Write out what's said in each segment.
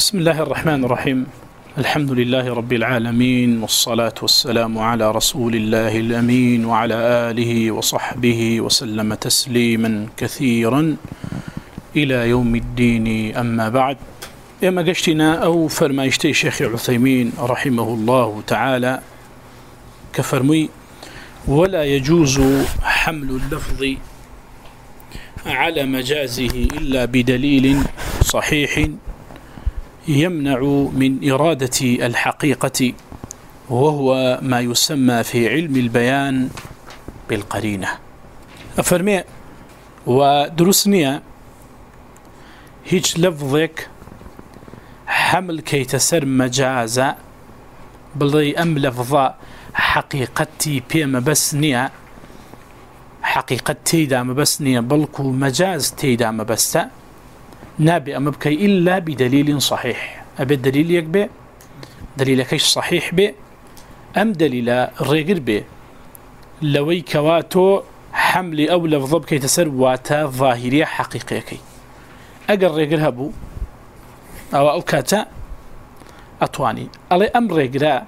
بسم الله الرحمن الرحيم. الحمد لله رب العالمين، والصلاة والسلام على رسول الله الأمين وعلى آله وصحبه وسلم تسليما كثيرا إلى يوم الدين. أما بعد يما قشتنا أو فرمايشتي شيخ عثيمين رحمه الله تعالى كفرمي، ولا يجوز حمل اللفظ على مجازه إلا بدليل صحيح يمنع من إرادة الحقيقة، وهو ما يسمى في علم البيان بالقرينة. أفرمي ودرسني هيج لفظك حمل كي تسر مجازة بلي أم لفظة حقيقتي بيما بس نيا حقيقة تيدا مبس نيا بلكو مجاز تيدا مبستا نابئ مبكي إلا بدليل صحيح. أبي الدليل يكبئ دليل كيش صحيح بئ أم دليل الرقر بئ لوي كواتو حمل أو لفظب كي تسر واتا ظاهرية حقيقية كي. أقر رقر هبو؟ أو أوكاتا أطواني ألي أم رقر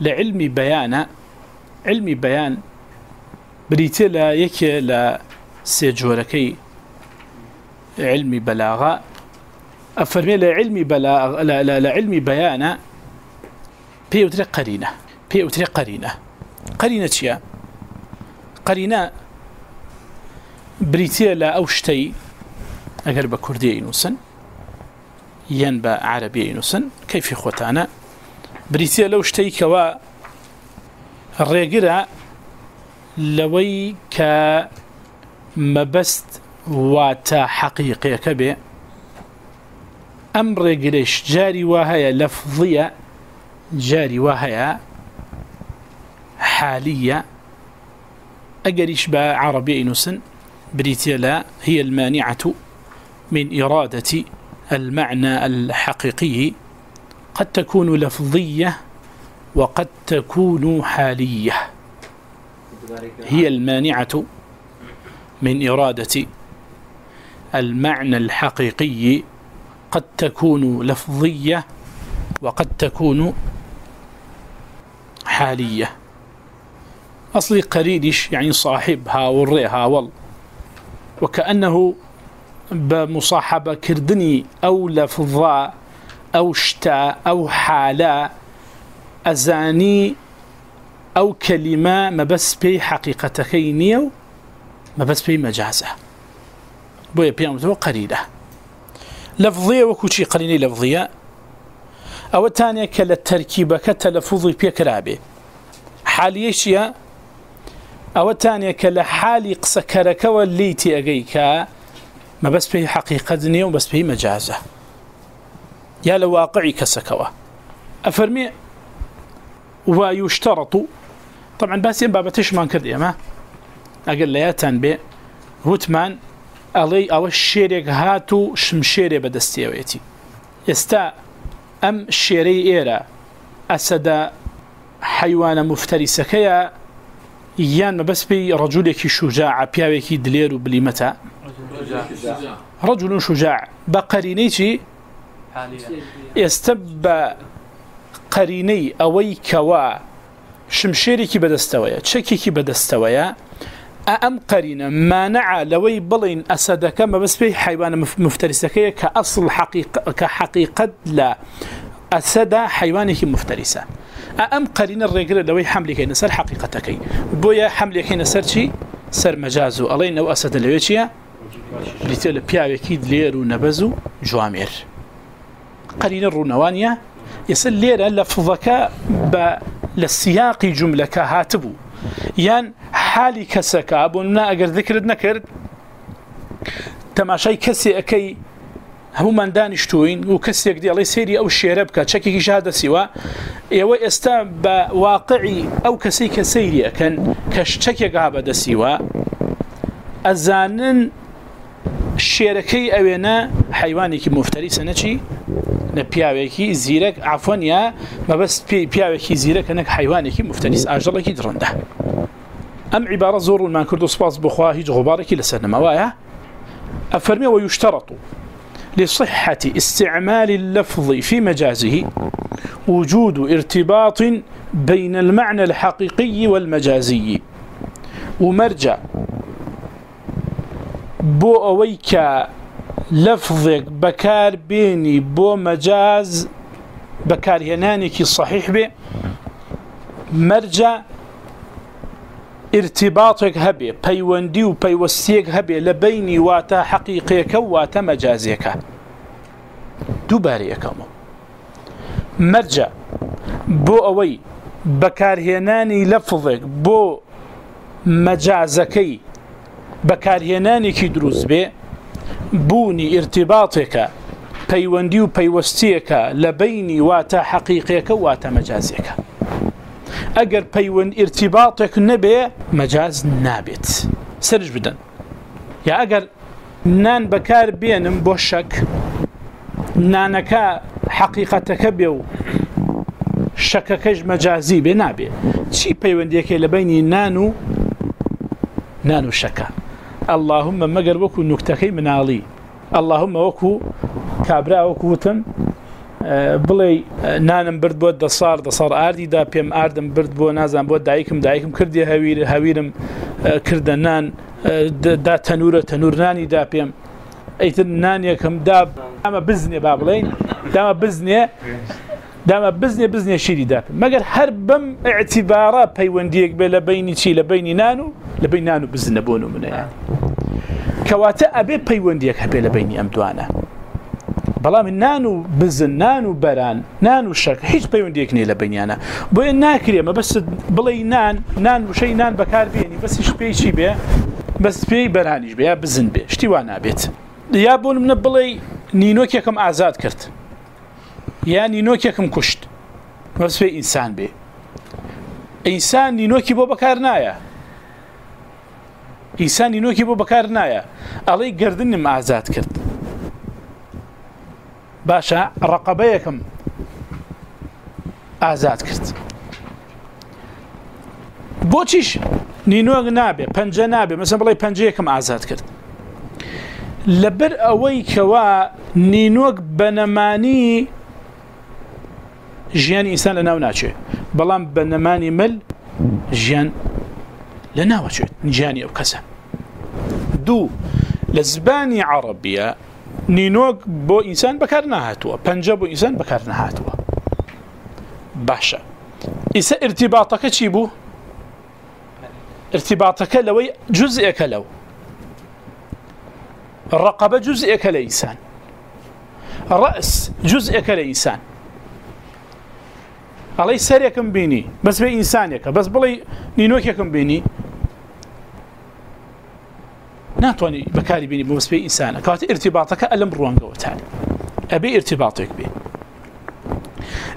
لعلم بيان، علم بيان بريتي لا يكي لا سيجوركي علم بلاغة. أفرمي لعلم بلاغ، لا لا لعلم بيان. بي أتري قرينة، بي أتري قرينة. قرينة شيا؟ قرينة بريتيا لا أوشتي أقرب كردية إنوسن ينبى عربية إنوسن كيف خوتانا بريتيا لو شتي كوا الرقرة لوي ك مبست كمبست واتا حقيقية كبه أمر قريش جاري وهي لفظية جاري وهي حالية. أقريش با عربي نسن بريتيا لا، هي المانعة من إرادة المعنى الحقيقي. قد تكون لفظية وقد تكون حالية. هي المانعة من إرادة المعنى الحقيقي قد تكون لفظية وقد تكون حالية. أصلي قريدش يعني صاحبها والريها وال. وكأنه بمصاحبة كردني أو لفظاء أو شتاء أو حالا، أزاني أو كلمة، ما بس بي حقيقتكينيو ما بس بي مجازة. بويا بيام تو قريدة لفظية وكوشي قريني لفظية أو الثانية كلا التركيبة كتلفظي بيكرابي حالية شيا أو الثانية كلا حالي قسكرك والليتي أغيكا ما بس بي حقيقة دنيا وبس بي مجازة يا لواقعي كسكوا أفرمي ويشترط طبعا بس ينبع بتشمان كذي ما أقل لياتان بي هوتمان ألي أو الشيريك هاتو شمشيري بدستيويتي يستا أم الشيري إيرا أسد حيوان مفترسة كيا يان ما بس بي رجلك شجاع بياويك دلير بليمتا رجل شجاع بقرينيتي يستب قريني أوي كوا شمشيري بدستويا تشكي بدستويا أم قرينة مانع لوي بلين أسدك ما بس بي حيوان مفترسة كأصل حقيقة كحقيقة لا. أسد حيوانه مفترسة. أم قرينة الرجل لوي حملك نسر حقيقتك. بويا حملك نسر شي سر مجازو. ألين أو أسد لويتشيا لتل بياوي ليرو نبزو جوامير. قرينة الرونوانية يسل ليرا لفظك ب للسياق جملة هاتبو. يان حالي كسكا أبونا أقر ذكرت نكرت تماشي كسي أكي هم من دانشتوين وكسي يقدي الله سيري أو الشيربكا تشكي شهادة سوا يوي استا بواقعي أو كسي كسيري أكن كشتكي قابة سوا أزانن الشيركي أوينا حيواني كي مفتري سنة نبياوكي زيرك عفوا يا ما بس بياوكي زيرك انك حيوانك مفترس اجلك ام عباره زور ما كردو سباس بخوا هيج غبارك لسنه موايا افرمي ويشترط لصحة استعمال اللفظ في مجازه وجود ارتباط بين المعنى الحقيقي والمجازي. ومرجع بو أويك لفظك بكار بيني بو مجاز بكار هنانك صحيح به مرجع ارتباطك هبي، بيوندي وبيوستيك هبي، لبيني واتا حقيقيك واتا مجازيك. دوباري أكمل مرجع، بو أوي، بكارهناني لفظك، بو مجازكي بكارهناني كي دروز بي، بوني ارتباطك، بيوندي وبيوستيك لبيني واتا حقيقيك واتا مجازيك. اگر پیون ارتباطك نبي مجاز نابت سرج بدن. يا اگر نان بكار بينم بوشك نانكا حقيقتك بيو شككج مجازي بنابي شي پیون ديكي لبيني نانو؟ نانو شكا اللهم مگر وكو نكتكي منالي اللهم وكو كابرا وكوتم بڵێ نانم برد بۆ دەسار دەسەر ئاردی دا پێم ئاردم برد بۆ نازان بۆ دایکم دایکم کردی هەویر هەویرم کردە نان دا تەنورە تەنورنانی دا پێم ئەیتر نانێکم دا ئەمە بزنێ با بڵێن دامە بزنێ دامە بزنێ بزنێ شیری دا مەگەر هەر بم اعتیبارە پەیوەندیەک بێ لە بینی چی؟ لە بینی نان و لە بین نان و بزنە بۆن و منەیە کەواتە ئەبێ پەیوەندیەک هەبێ لە بینی ئەم دوانە. بەڵام نان و بزن نان و بەران نان و شەک، هیچ پەیوەندێک نیە لە بینیانە. بۆیە ناکرێ مە بەس بڵێ نان نان وشەی نان بەکار بێنی بەسیش پێیچی بێ، بەس پێی بەرانیش بێ یا بزن بێ. شتی وان نابێت. یا بۆ منە بڵێ نینۆکێکم ئازاد کرد. یا نینۆکێکم کوشت. بەس پێ ئینسان بێ. ئینسان نینۆکی بۆ بەکار نایە. ئینسان نینۆکی بۆ بەکار نایە. ئەڵەی گردنم ئازاد کرد. باشا رقبيكم آزاد كرت بوچيش نينوغ نابي پنجه نابي مثلا بلاي پنجيكم آزاد كرت لبر اوي كوا نينوغ بنماني جيان انسان لناو ناچه بلان بنماني مل جيان لناو ناچه جياني او كسا دو لزباني عربية نینۆک بۆ ئینسان بەکار نهاتووە پەنج بۆ ئینسان بەکار نهاتووە باشە. ئیسە ارتیباتەکە چی بوو؟ ارتیباتەکە لەوەی جزئەکە لەو. ڕقبە جزئەکە لە ئینسان. ڕأس جزئەکە لە ئینسان. ئەڵەی سەرێکم بینی، بەس بێ ئینسانێکە، بەس بڵێ نینۆکێکم بینی ناتواني بكاري بيني بمسبي إنسان كانت ارتباطك ألم روانقة وتالي أبي ارتباطك به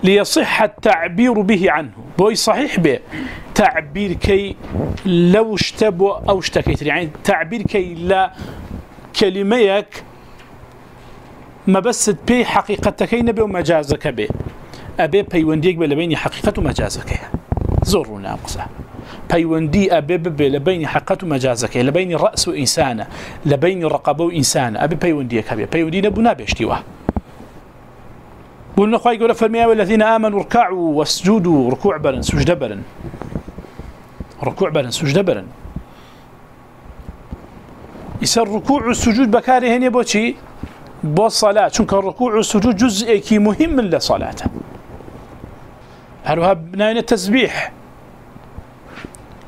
ليصح التعبير به عنه. بوي صحيح به تعبير كي لو اشتبوا أو اشتكيت يعني تعبير كي لا كلميك ما بس بي حقيقتك نبي ومجازك به أبي بيونديك بلبيني حقيقة ومجازك زورنا أقصى پیوندی ابي ببي لبين حقته مجازك لبين راس انسان لبين رقبه انسان ابي پیوندی کبه پیوندی نبو نابشتیوا قلنا خوای ګوره فرمیا الذين امنوا ركعوا واسجدوا ركوع برن سجد برن ركوع برن سجد برن يصير ركوع والسجود بكاره هنا بوشي بو الصلاه چونك الركوع والسجود جزء كي مهم من الصلاه هل هو بناء التسبيح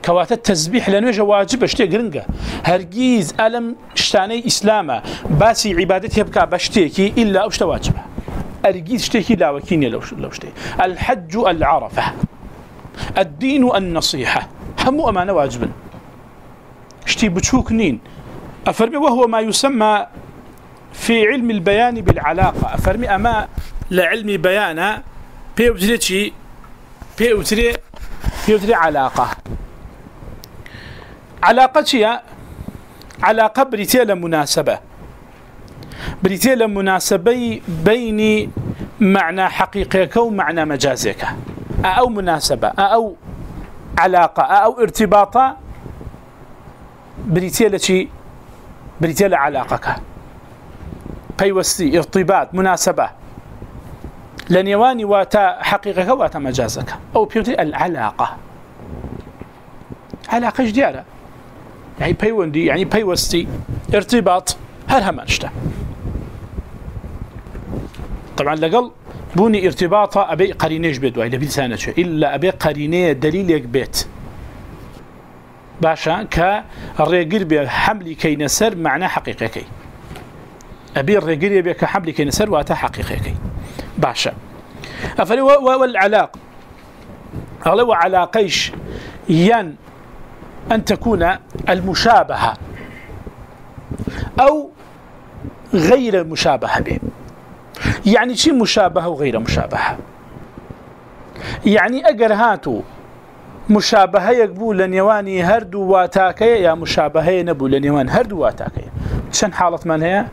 کەواتە كواتا التسبيح لنوجه واجب اشتي قرنقة هرقيز ألم شتاني إسلاما باسي عبادت يبكى بشتيكي إلا أشتا واجبة هرقيز اشتيكي لا وكيني لو اشتي الحج العرفة الدين النصيحة همو أمانة واجبا اشتي بتشوك نين أفرمي وهو ما يسمى في علم البيان بالعلاقة أفرمي أما لعلم بيانا بيوتري بيوتري بيوتري علاقة علاقة هي علاقة بريتيل مناسبة. بريتيل مناسبة بين معنى حقيقيك ومعنى مجازيك. أو مناسبة، أو علاقة، أو ارتباطة بريتيل شي بريتيل علاقك. پەیوەستی ارتیبات مناسبە لە نێوانی واتە حقیقەکە واتە مەجازەکە ئەو پێوتری العلاقە علاقەش دیارە يعني پەیوەندی يعني پەیوەستی ارتباط هەر هەمان شتە طبعا لەگەڵ بوونی ارتباطە ئەبێ قرینێش بێت دوای لە بیسانەچێ إلا ئەبێ قرینەیە دلیلێک بێت باشا کە ڕێگر بێ حملی کەینە سەر معنە حقیقەکەی ئەبێ ڕێگری بێ کە حملی کەینە سەر واتە حقیقەکەی باشا. أفري والعلاق. أغلب علاقيش ين أن تكون المشابهة أو غير مشابهة به. يعني شي مشابهة وغير مشابهة؟ يعني أقر هاتو مشابهة يقبو لنيواني هردو واتاكي يا مشابهة نبو لنيوان هردو واتاكي. شن حالة من هي؟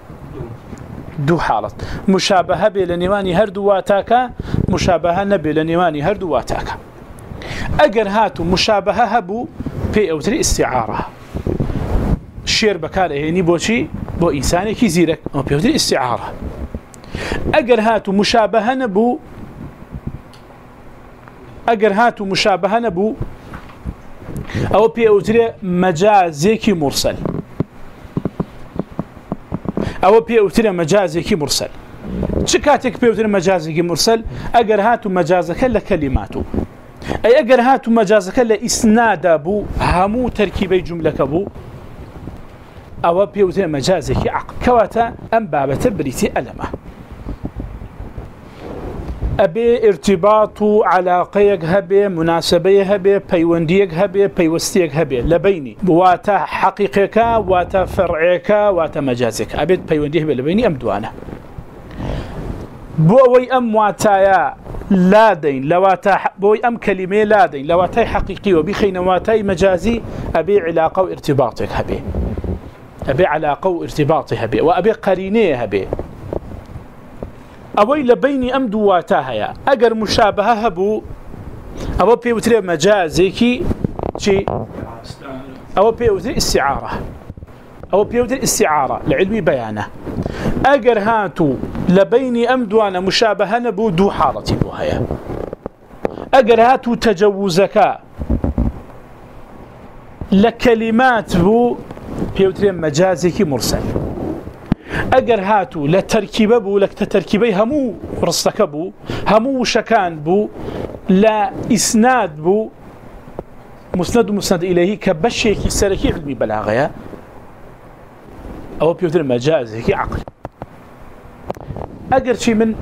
دو حالت. مشابهه به لنیوانی هر دو واتاکا مشابهه نبه لنیوانی اگر هاتو مشابهه هبو پی اوتری استعاره شیر بکار هینی بو چی بو انسانی کی زیرک او پی اوتری استعاره اگر هاتو مشابهه نبو اگر هاتو مشابهه نبو او پی اوتری مجازی کی مرسل او بيوتر مجازي مرسل. شكاتك بيوتر مجازي مرسل؟ اگر هاتو مجازك لكلماتو اي اگر هاتو مجازك لاسناد ابو همو تركيبي جمله ابو او بيوتر مجازي عقل كواتا ام بابه بريتي المه ابي ارتباط علاقه هبه مناسبه هبه پیوندیک هبه پیوستیک هبه لبینی واتا حقیقک واتا فرعک واتا مجازک ابي پیوندی هبه لبینی ام دوانه بو وي ام واتايا لا دين لواتا بو ام كلمه لا دين لواتا حقيقي وبخين واتا مجازي. ابي علاقه وارتباطك هبه ابي علاقه وارتباطها هبه وابي قرينه هبه اوي لبيني ام دواتا هيا. اگر مشابهه هبو. او بيوتري مجازي كي شي. او بيوتري استعاره او بيوتري استعاره لعلمي بيانه اگر هاتو. لبيني ام دوانا مشابهه نبو دو حالتي بو هيا هاتو تجوزك لكلمات بو بيوتري مجازي مرسل. اگر هاتو لتركيبه بو لك تركيبه همو رصك بو، همو شكان بو لا اسناد بو، مسند مسند اليه كبشيك سركي علمي بلاغه او بيوتر مجازي عقل. اگر شي من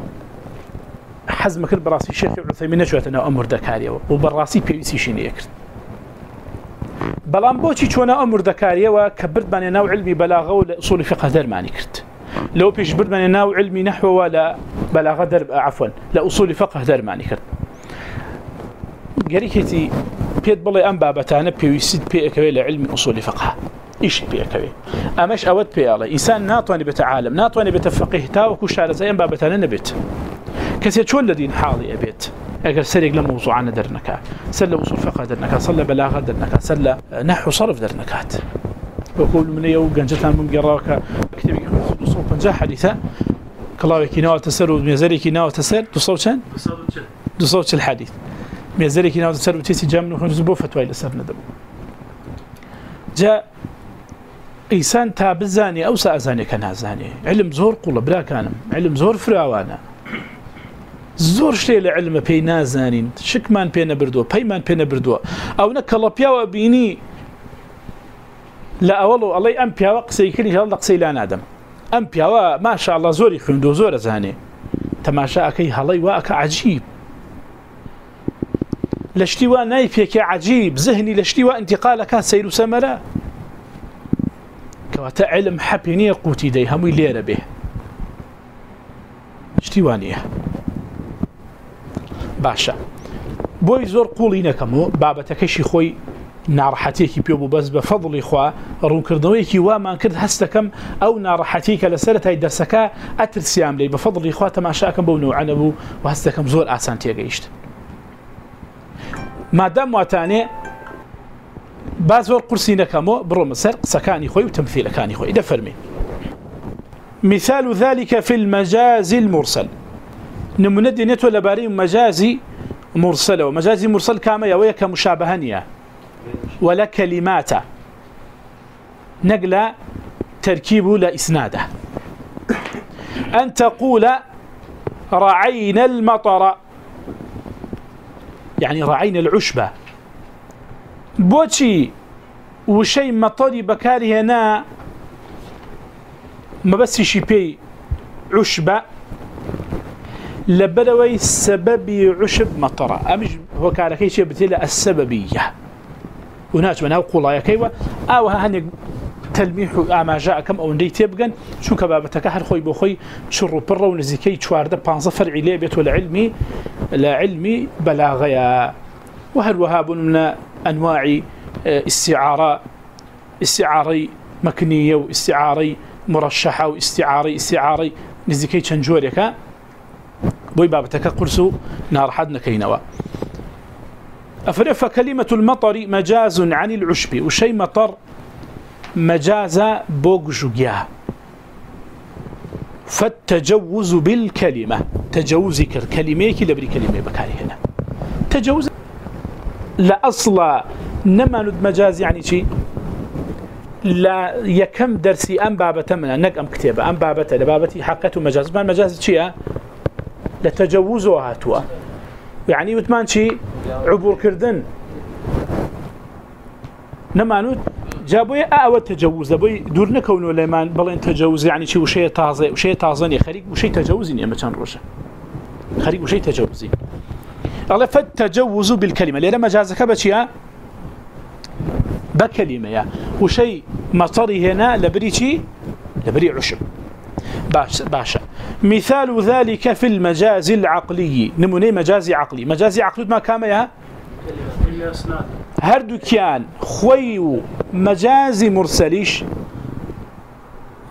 حزمك البراسي شيخ عثيمين نشوت انا امر دكاريه وبراسي بي سي شي نيكرت بلان بوچی چونه امر دکاریه و کبرد من نوع علمی بلاغه و اصول فقه در معنی کرد. لو پیش برد من نوع علمی نحو ولا بلاغه در عفوا لا اصول فقه در معنی کرد گریکتی پید بڵێ ئەم بابەتانە پێویست پێەکەوێت لە علمی ئوسولی فقه. ئیش پێەکەوێت ئەمەش ئەوەت پێڵێ ئیسان ناتوانێت بێتە عالم، ناتوانێت بێتە فقه تاوەکو شارەزای ئەم بابەتانە نەبێت. کەسێ چۆن لە اگر سرق لما موضوعنا درنكا سل وصول فقه درنكا صلى بلاغه درنكا سل نحو صرف درنكات وقول من يو جنجتان من قراك كتب صوت بنجاح حديثا كلاوي كيناو تسر وميزري كيناو تسر دو صوت الحديث ميزري كيناو تسر وتيسي جامن خمس بو فتوى لسر ندم جاء إنسان تابزاني أو سأزاني كان هزاني علم زور قول بلا كانم علم زور فراوانا زۆر شتێ لە علمە پێی نازانین. شکمان پێ نەبردووە، پەیمان پێ نەبردووە. ئەو نە کەڵە پیاوە بینی لە ئەوڵ و ئەڵی ئەم پیاوە قسەی کردی هەڵ لە قسەی لا نادەم. ئەم پیاوە ماشاءله زۆری خوێندو زۆرە زانێ تەماشاکەی هەڵی واکە عجیب. لە شتی وا نای پێکێ عجیب. زهنی لە شتی وا انتقالەکە سیر و سەمەرە. کەواتە علم حەپێنیە قوتی دەی هەمووی لێرە بێ شتی وانە باشە بۆی زۆر قوڵی نەکەم و بابەتەکەشی خۆی ناڕحەتێکی پێ بوو بەس بە فەضڵی خوا ڕوونکردنەوەیکی وامان کرد هەستەکەم ئەو ناڕەحەتی کە لەسەر تای دەسەکە ئەترسیام لێ، بە فەضڵی خوا تەماشاکەم بەو نوعانە بوو و هەستەکەم زۆر ئاسان تێگەیشت. مادام واتانێ با زۆر قورسی نەکەمەوە، بڕۆمە سەر قسەکانی خۆی و تەمفیلەکانی خۆی. دەفەرمی مثال ذلك في المجاز المرسل. نمند نتو لباري مجازي مرسل ومجازي مرسل كما يويا كمشابهانية ولا كلمات. نقل تركيب لا إسناده أن تقول رعينا المطر. يعني رعينا العشبة. بوشي وشي مطري بكاري هنا ما بس شي بي عشبة عشب مطر أمش هو كاركي شي بتلا السببية وناس من أقول يا كيوا أو هني تلميح ما جاء كم أو ندي تبقى شو كبابتك هر خوي بخوي شر برا ونزكي شوار ده بانص ليبيت ولا علمي لا علمي بلاغيا وهل وهاب من أنواع استعارة، استعاري مكنية واستعاري مرشحة واستعاري استعاري نزكي تنجوريك بوي بابتك قرسو نار حدنا كينوا أفرف كلمة المطر مجاز عن العشب وشي مطر مجاز بوغ جوجيا فالتجوز بالكلمة. تجوزك الكلمة كي لبري كلمة بكاري هنا تجوز لا أصلا نما ند مجاز يعني شيء لا يكم درسي أم بابة من أنك أم كتابة، أم بابة لبابتي حقته مجاز. ما المجاز شيء؟ لتجوزها هاتوا. يعني وثمان شيء، عبور كردن. نما ند جابوا أو تجوز. بوي دور نكون ولا ما بلين تجوز يعني شيء وشيء تازه وشيء تازه خريج وشيء تجوزين يا مكان روشه خريج وشيء تجوزين الله فالتجوز بالكلمة لأن مجازك بشيء بكلمة يا وشيء مطري هنا لبري شيء لبري عشب باشا باشا مثال ذلك في المجاز العقلي نموني مجازي عقلي مجازي عقلي ما كام يا هردو كان خوي مجازي مرسليش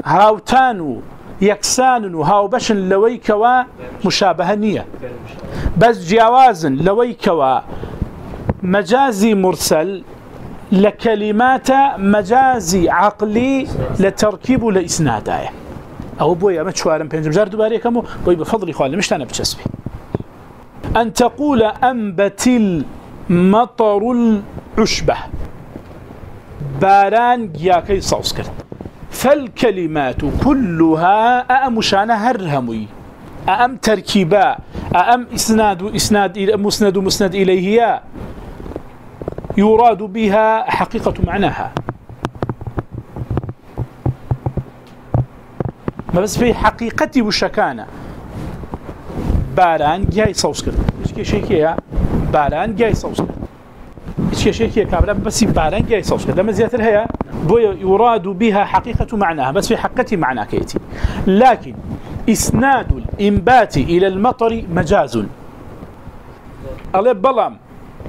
هاوتانو يكسان وهاو بشن لويك ومشابه نية بس جوازن لويك ومجازي مرسل لكلمات مجازي عقلي لتركيب لإسناد آية أو بويا ما تشوارم بينجم جار دوباري كمو بوي بفضل إخوان مش تانا بتشسبي أن تقول أنبت المطر العشبة باران جياكي صوصكر فالكلمات كلها أأمشان هرهمي أأم تركيبا؟ أأم إسناد إسناد مسند مسند إليه يراد بها حقيقة معناها. ما بس في حقيقتي وشكانة باران جاي صوصكر إيش كي شيء كيا باران جاي صوصكر إيش كي شيء كيا كابلا بس باران جاي صوصكر لما زيادة هي بو يراد بها حقيقة معناها. بس في حقيقتي معناها كيتي. لكن إسناد الإنبات إلى المطر مجاز. الله بلام،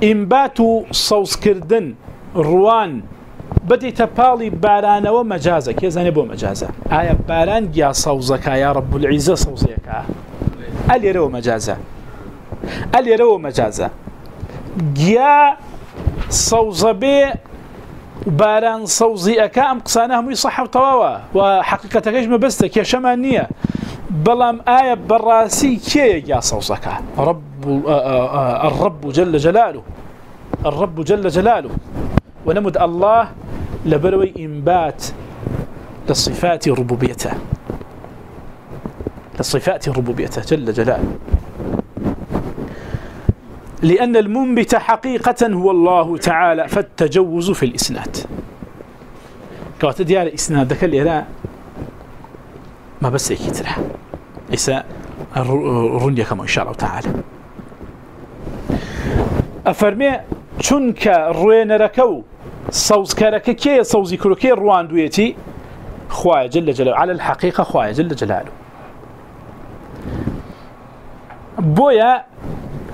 إنبات صوص كردن روان، بدي تبالي باران ومجازة. كي زاني بو مجازة. آية باران يا صوزك يا رب العزة صوزيك قال يرو مجازة. قال يرو مجازة. يا صوز بي باران صوزي أكا أم قصانه مي طواوا وحقيقة كيش مبستك؟ يا شمانية بلام آية براسي كي يا صوزك رب الرب جل جلاله. الرب جل جلاله. ونمد الله لبروي إنبات للصفات ربوبيته للصفات ربوبيته جل جلاله. لأن المنبت حقيقة هو الله تعالى، فالتجوز في الإسناد. كوات ديال إسناد ذكر لي ما بس يكترها إسا الرنية كما إن شاء الله تعالى. أفرمي چونك روين ركو صوز كرك كي صوزي كرو كي روان دويتي خوايا جل جلاله. على الحقيقة خوايا جل جلاله. بويا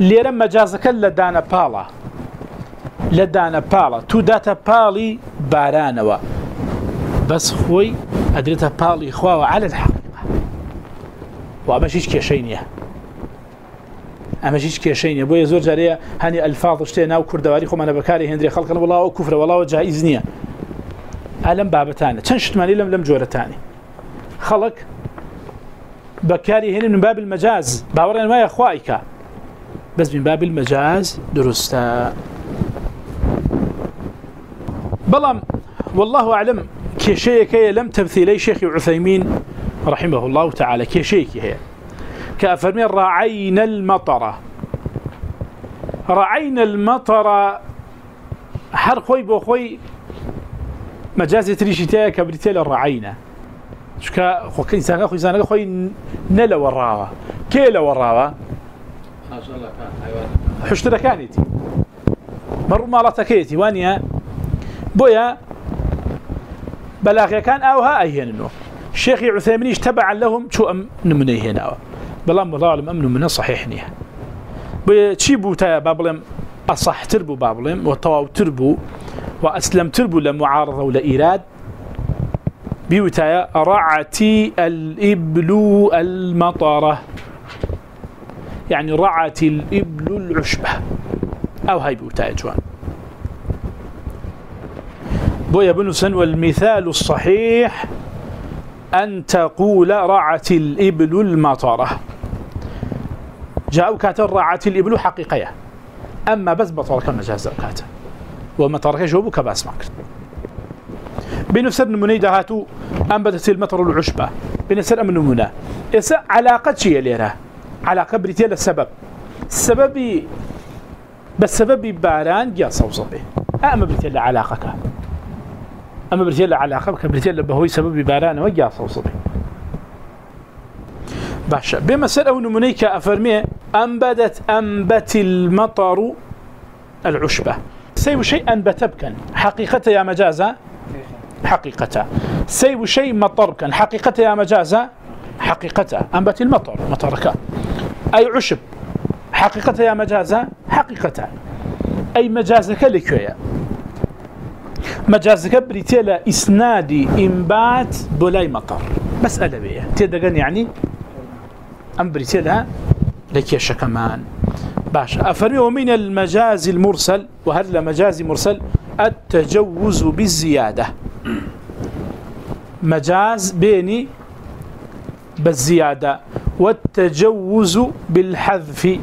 ليرا مجازك لدانا بالا لدانا بالا تو داتا بالي بارانوا بس خوي أدريتا خواوا على الحقيقة وأمشيش كيشينيه اما هیچ کێشەی نیە بۆیە زۆر جارەیە هەنی ئەلفاڵ شتێ ناو کوردەواری خۆمانە بەکاری هێندری خەڵکن. وڵاو کوفرە وڵاوە جایز نییە. ئالم بابەتانە. چەند شتمانی لەم لەم جۆرەتانی. خەڵک بكاري هنا من باب المجاز باورين ما يخوائك بس من باب المجاز درستا بلام والله أعلم كشيك لم تمثيلي شيخ عثيمين رحمه الله تعالى كشيك هي. كأفرمين رعينا المطر. رعينا المطر. حر خوي بو خوي مجازي تريشي تايا كبريتيل الرعينا شكا خو كإنسان خوي إنسان خوي نلا وراوا كيلا وراوا حشترا كانت مرو مالتا كيتي وانيا؟ بويا؟ بلاغي كان اوها ايهن انه الشيخ عثيمين تبعا لهم شو ام نمنيه هنا. بلام الله اعلم امن من صحيح نيه بتشيبو تا بابلم؟ اصح تربو بابلم وتواو تربو واسلم تربو لمعارضه ولا ايراد بيوتايا رعتي الابل المطره يعني رعت الابل العشبه او هاي بيوتايا جوان. بويا بنسن والمثال الصحيح أن تقول رعت الإبل المطرة جاءوا كاتر رعت الإبل حقيقية. أما بس بطرك مجاز كاتر ومطرك جوابك باس ماكر بنفسر نموني هاتو أنبتت المطر العشبة. بنفسر أمن نمونا إسا علاقة شيء ليرها علاقة بريتيا للسبب. السبب السبب بسبب باران جاء صوصبه أما بريتيا لعلاقة علاقك اما برجل علاقه كبرجل بهوي سبب باران وجا صوصبي باشا. بمثل او نمونيك افرمي انبدت انبت المطر العشبه سيب شيء انبت بكن يا مجازا؟ حقيقه سيب شيء مطر بكن يا مجازا؟ حقيقه انبت المطر، مطرك. اي عشب؟ حقيقه يا مجازا؟ حقيقه اي مجازك لكيا مجاز كبري تيلا إسنادي إنبات بولاي مطر مسألة بيه تيدا يعني یعنی أمبري تيلا لك كمان باشا أفرمي ومن المجاز المرسل وهذا مجاز مرسل التجوز بالزيادة مجاز بيني بالزيادة والتجوز بالحذف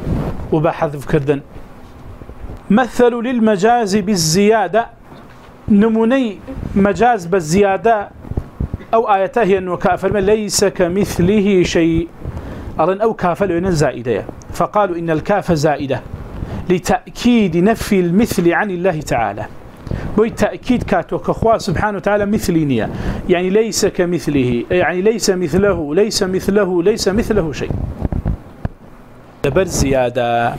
وبحذف كردن مثل للمجاز بالزيادة نموني مجاز بالزيادة أو آياته هي أنه كافر ليس كمثله شيء أظن أو كافر وين زائدة فقالوا إن الكاف زائدة. لتأكيد نفي المثل عن الله تعالى. وتأكيد كاتو كخوا سبحانه وتعالى مثلينيا يعني یعنی ليس كمثله يعني یعنی ليس مثله ليس مثله ليس مثله شيء. دبر زيادة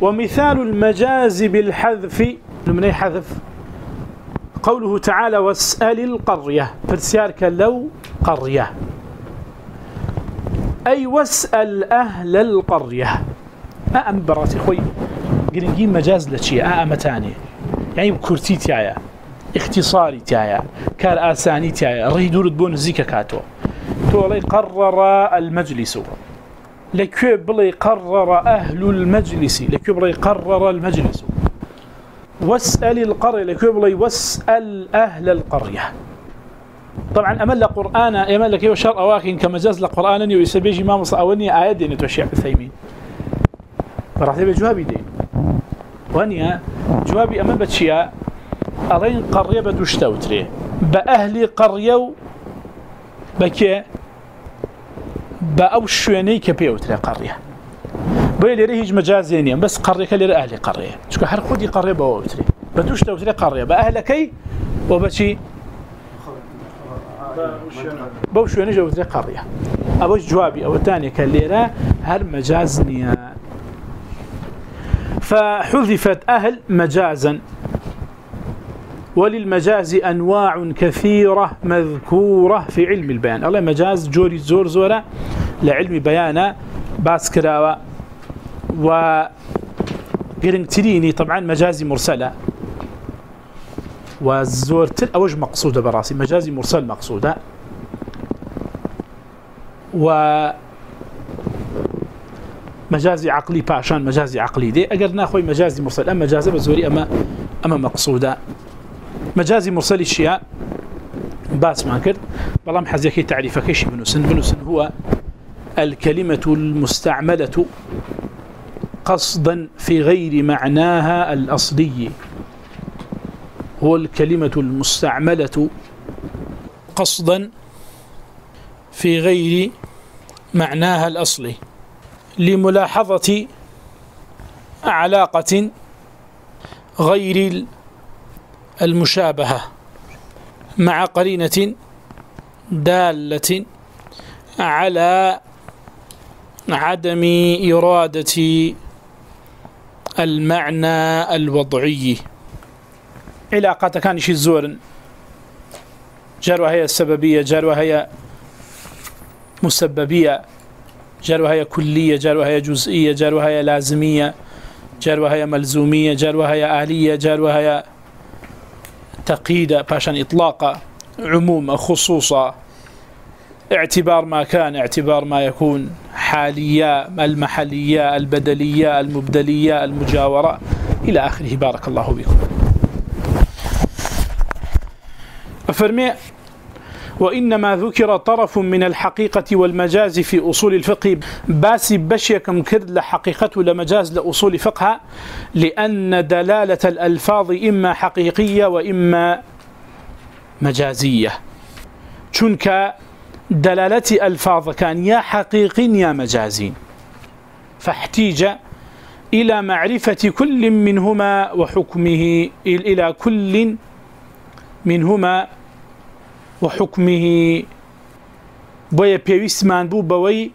ومثال المجاز بالحذف من حذف. قوله تعالى واسأل القرية فرسيارك لو قرية. أي واسأل أهل القرية. أأم براتي خوي قرنجين مجاز لشي أأم تاني يعني كرتي تايا اختصاري تايا كار آساني تايا رهي دورت بون زيكا كاتو. تولي قرر المجلس. لكي بلي قرر أهل المجلس لكي بلي قرر المجلس. واسأل القرية لكبلي واسأل أهل القرية. طبعا أمل قرآن يمل لك يوشر أواخين كمجاز لقرآن ويسبيج إمام صأوني آيات دين توشيع الثيمين. فراح تبقى جوابي دين وانيا جوابي أمل بتشياء أرين قرية بدوشتاوتري بأهل قرية بكي بأوشواني كبيوتري قرية. بۆی لێرە هیچ مەجازێ نیە بەس قڕێکە لێرە ئەهلی قڕێ چکە هەر خودی قڕێ بەوەتری بە دوش دەوترێ قڕێ بە ئەهلەکەی بۆ بەچی بەو شوێنە ژەوترێ قڕە ئەوەش جوابی ئەوەتانێکە لێرە هەر مەجاز نییە فحذفت أهل مجازا. وللمجاز أنواع كثيرة مذكورة في علم البيان. الله مجاز جوري زور زورة لعلم بيانا باسكراوة. و طبعا مجازي مرسلة وزورت أوج مقصودة براسي مجازي مرسل مقصودة و مجازي عقلي باشان مجازي عقلي دي أقر ناخوي مجازي مرسل أما مجازي بزوري أما, أما مقصودة مجازي مرسل الشياء باس ما كرت بلام حزيكي تعريف كيش بنوسن بنوسن هو الكلمة المستعملة قصدا في غير معناها الأصلي. هو الكلمة المستعملة. قصدا في غير معناها الأصلي. لملاحظة علاقة غير المشابهة مع قرينة دالة على عدم إرادة المعنى الوضعي. علاقة كان شيء زور جروة هي السببية جروة هي مسببية جروة هي كلية جروة هي جزئية جروة هي لازمية جروة هي ملزومية جروة هي آلية جروة هي تقييد باشان إطلاق عموم خصوصا. اعتبار ما كان، اعتبار ما يكون. حالية المحلية، البدلية، المبدلية، المجاورة. إلى آخره. بارك الله بكم أفرمي. وإنما ذكر طرف من الحقيقة والمجاز في أصول الفقه. باسي بشيكم كرد لحقيقة لمجاز لأصول فقه. لأن دلالة الألفاظ إما حقيقية وإما مجازية. چونك دلالة ألفاظ كان يا حقيقي يا مجازين. فاحتيج إلى معرفة كل منهما وحكمه، إلى كل منهما وحكمه. بويا بيويسمان بو بوي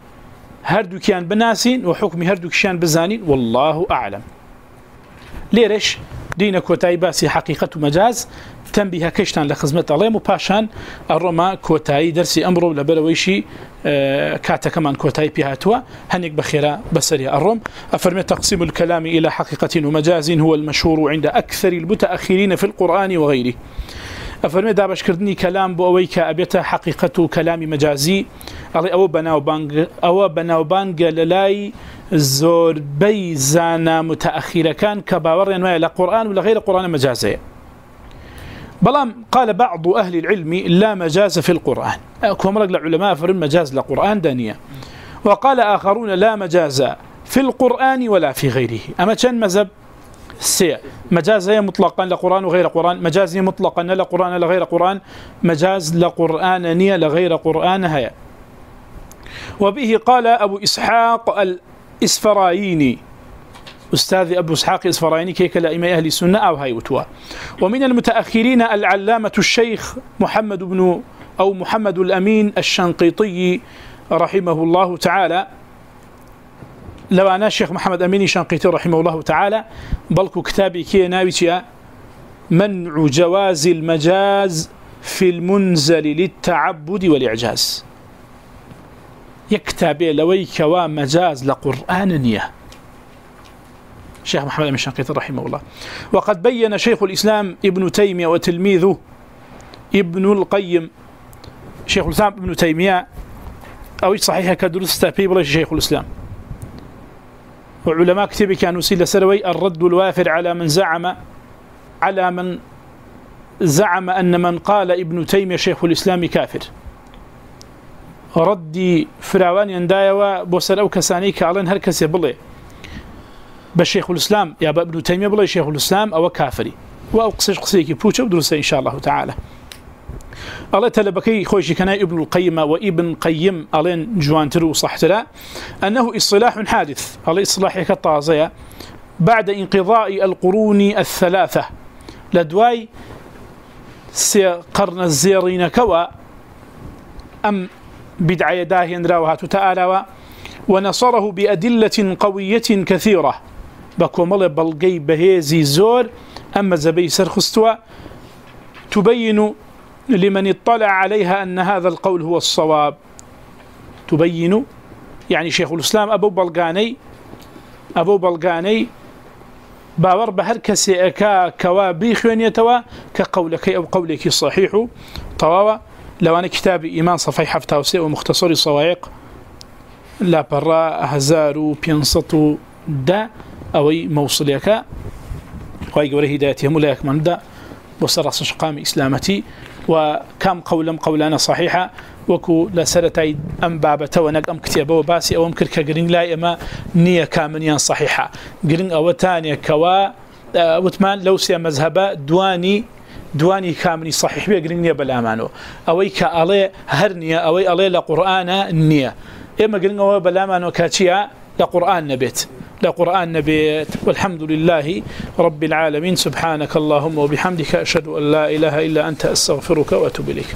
هردو كان بناسين وحكم هردو كان بزانين، والله أعلم. ليرش دين كوتاي باسي حقيقة مجاز تنبيه كشتان لخزمة الله مباشان الرما كوتاي درسي أمره لبلويشي كاتا كمان كوتاي بيهاتوا هنيك بخيرا بسريا الرم أفرمي تقسيم الكلام إلى حقيقة ومجاز هو المشهور عند أكثر المتأخرين في القرآن وغيره افرمي دابش كردني كلام بو اوي كابيته حقيقته كلام مجازي علي او بناو بانغ او بناو بانغ للاي زور بيزانا متاخره كان كباور انواع القران ولا غير القران مجازي بلام قال بعض اهل العلم لا مجاز في القران كما رجل العلماء فرم مجاز للقران دانيه وقال اخرون لا مجاز في القران ولا في غيره. اما كان مذهب سي مجاز هي مطلقا لقرآن وغير قرآن، مجاز هي مطلقا لقرآن لغير قرآن، مجاز لقرآن نية لغير قرآن هيا وبه قال أبو إسحاق الإسفرايني أستاذ أبو إسحاق الإسفرايني كيك لأئمة أهل السنة أو هايوتوا ومن المتأخرين العلامة الشيخ محمد بن أو محمد الأمين الشنقيطي رحمه الله تعالى. لو أنا الشيخ محمد أميني شنقيتي رحمه الله تعالى، بلكو كتابي كي ناويتيا، منع جواز المجاز في المنزل للتعبد والإعجاز. يكتابي لوي كوا مجاز لقرآن نية. شيخ محمد أمين شنقيتي رحمه الله. وقد بين شيخ الإسلام ابن تيمية وتلميذه ابن القيم. شيخ الإسلام ابن تيمية. أو صحيح كدرس تابيب شيخ الإسلام؟ وعلماء كتب كانوا سيل سروي الرد الوافر على من زعم، على من زعم أن من قال ابن تيمية شيخ الإسلام كافر. ردي فراوان يندايوا بوسر أو كساني كالين هركس يبلي بشيخ الإسلام، يا ابن تيمية بلي شيخ الإسلام، أو كافري. وأقصيش قصيكي بوشة ودرسة إن شاء الله تعالى. الله تعالى بكي خوشي كان ابن القيم وابن قيم ألين جوانترو صحتلا أنه إصلاح حادث. الله إصلاح كالطازية بعد انقضاء القرون الثلاثة. لدواي قرن الزيرين كوا. أم بدعي داهين راوهات تآلاوا ونصره بأدلة قوية كثيرة. بكو ملي بلقي بهيزي زور أما زبي سرخستوا تبين لمن اطلع عليها أن هذا القول هو الصواب. تبين يعني یعنی شيخ الإسلام أبو بلغاني أبو بلغاني باور بهر كسي أكا كوابي خوانيتوا كقولك أو قولك صحيح طواوا لو أنا كتاب إيمان صفحي حفتاوسي ومختصر صوايق لا برا هزارو بينسطو دا أوي موصليك ويقول هدايتهم ولا يكمن دا. وصرص شقام إسلامتي. وكم قولم قولانا صحيحة. وكو لسرتي أم بابته ونك أم كتابه وباسي أو أم كركا لا إما نية كامنيا صحيحة. قرين أو تانية كوا وثمان لو سيا مذهبا دواني دواني كامني صحيح بيه قرين نية بالأمانو أوي كألي هرنية أوي ألي لقرآن نية. إما قرين أو بالأمانو كاتيا لقرآن نبيت لقرآن نبيت والحمد لله رب العالمين سبحانك اللهم وبحمدك أشهد أن لا إله إلا أنت أستغفرك وأتوب إليك